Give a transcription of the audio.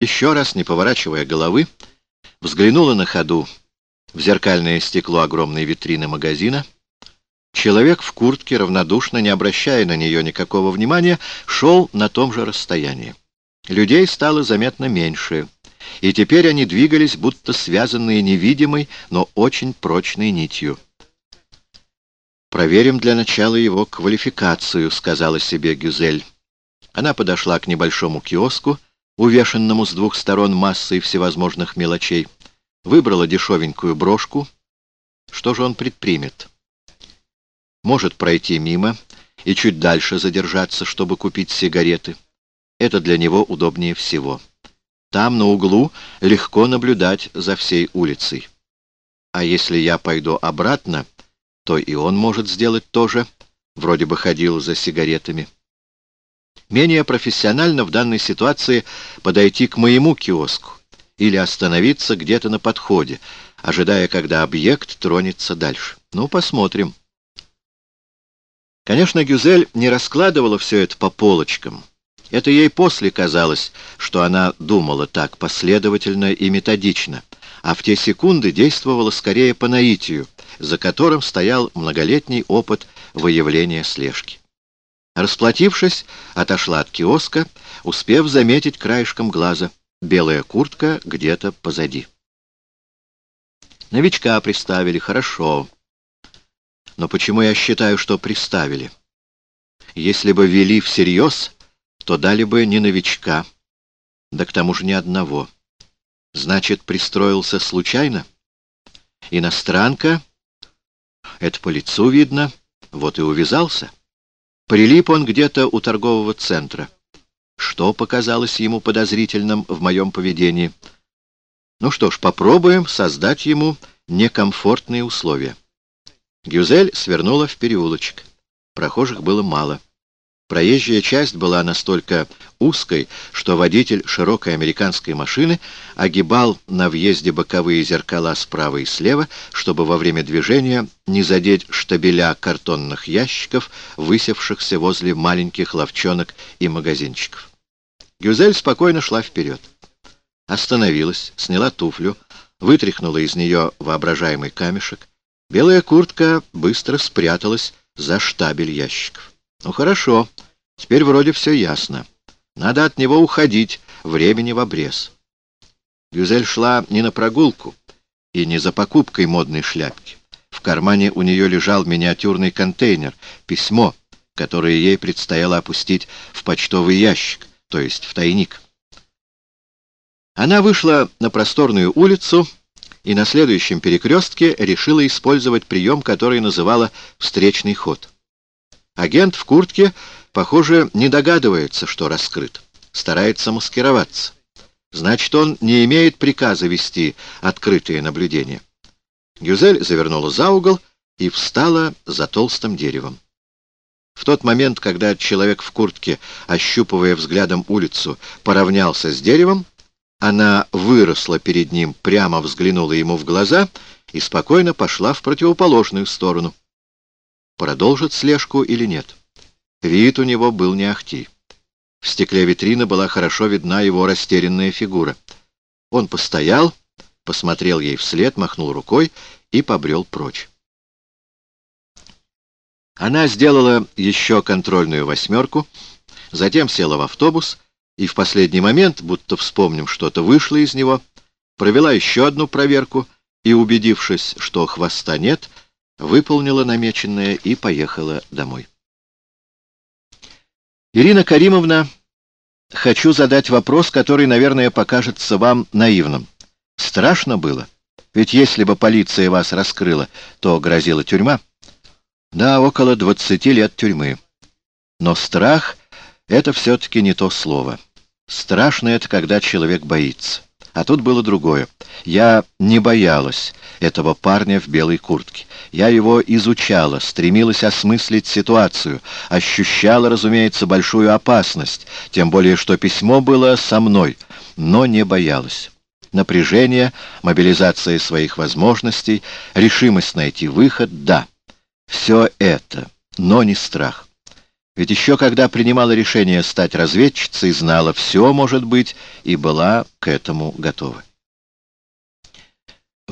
еще раз, не поворачивая головы, взглянула на ходу в зеркальное стекло огромной витрины магазина. Человек в куртке, равнодушно, не обращая на нее никакого внимания, шел на том же расстоянии. Людей стало заметно меньше, и теперь они двигались, будто связанные невидимой, но очень прочной нитью. «Проверим для начала его квалификацию», — сказала себе Гюзель. Она подошла к небольшому киоску, увешанному с двух сторон массой всевозможных мелочей, выбрала дешевенькую брошку. Что же он предпримет? Может пройти мимо и чуть дальше задержаться, чтобы купить сигареты. Это для него удобнее всего. Там, на углу, легко наблюдать за всей улицей. А если я пойду обратно, то и он может сделать то же, вроде бы ходил за сигаретами. Менее профессионально в данной ситуации подойти к моему киоску или остановиться где-то на подходе, ожидая, когда объект тронется дальше. Ну, посмотрим. Конечно, Гюзель не раскладывала все это по полочкам. Это ей после казалось, что она думала так последовательно и методично, а в те секунды действовала скорее по наитию, за которым стоял многолетний опыт выявления слежки. Расплатившись, отошла от киоска, успев заметить краешком глаза. Белая куртка где-то позади. Новичка приставили, хорошо. Но почему я считаю, что приставили? Если бы вели всерьез, то дали бы не новичка, да к тому же ни одного. Значит, пристроился случайно? Иностранка? Это по лицу видно. Вот и увязался. Прилип он где-то у торгового центра. Что показалось ему подозрительным в моем поведении? Ну что ж, попробуем создать ему некомфортные условия. Гюзель свернула в переулочек. Прохожих было мало. Проезжая часть была настолько узкой, что водитель широкой американской машины огибал на въезде боковые зеркала справа и слева, чтобы во время движения не задеть штабеля картонных ящиков, высевшихся возле маленьких ловчонок и магазинчиков. Гюзель спокойно шла вперед. Остановилась, сняла туфлю, вытряхнула из нее воображаемый камешек. Белая куртка быстро спряталась за штабель ящиков. Ну хорошо, теперь вроде все ясно. Надо от него уходить, времени в обрез. Гюзель шла не на прогулку и не за покупкой модной шляпки. В кармане у нее лежал миниатюрный контейнер, письмо, которое ей предстояло опустить в почтовый ящик, то есть в тайник. Она вышла на просторную улицу и на следующем перекрестке решила использовать прием, который называла «встречный ход». Агент в куртке, похоже, не догадывается, что раскрыт. Старается маскироваться. Значит, он не имеет приказа вести открытые наблюдения. Гюзель завернула за угол и встала за толстым деревом. В тот момент, когда человек в куртке, ощупывая взглядом улицу, поравнялся с деревом, она выросла перед ним, прямо взглянула ему в глаза и спокойно пошла в противоположную сторону продолжит слежку или нет. Вид у него был не ахти. В стекле витрины была хорошо видна его растерянная фигура. Он постоял, посмотрел ей вслед, махнул рукой и побрел прочь. Она сделала еще контрольную восьмерку, затем села в автобус и в последний момент, будто вспомнив что-то, вышла из него, провела еще одну проверку и, убедившись, что хвоста нет, выполнила намеченное и поехала домой. Ирина Каримовна, хочу задать вопрос, который, наверное, покажется вам наивным. Страшно было? Ведь если бы полиция вас раскрыла, то грозила тюрьма. Да, около двадцати лет тюрьмы. Но страх — это все-таки не то слово. Страшно это, когда человек боится. А тут было другое. Я не боялась этого парня в белой куртке. Я его изучала, стремилась осмыслить ситуацию, ощущала, разумеется, большую опасность, тем более, что письмо было со мной, но не боялась. Напряжение, мобилизация своих возможностей, решимость найти выход — да. Все это, но не страх. Ведь еще когда принимала решение стать разведчицей, знала, все может быть, и была к этому готова.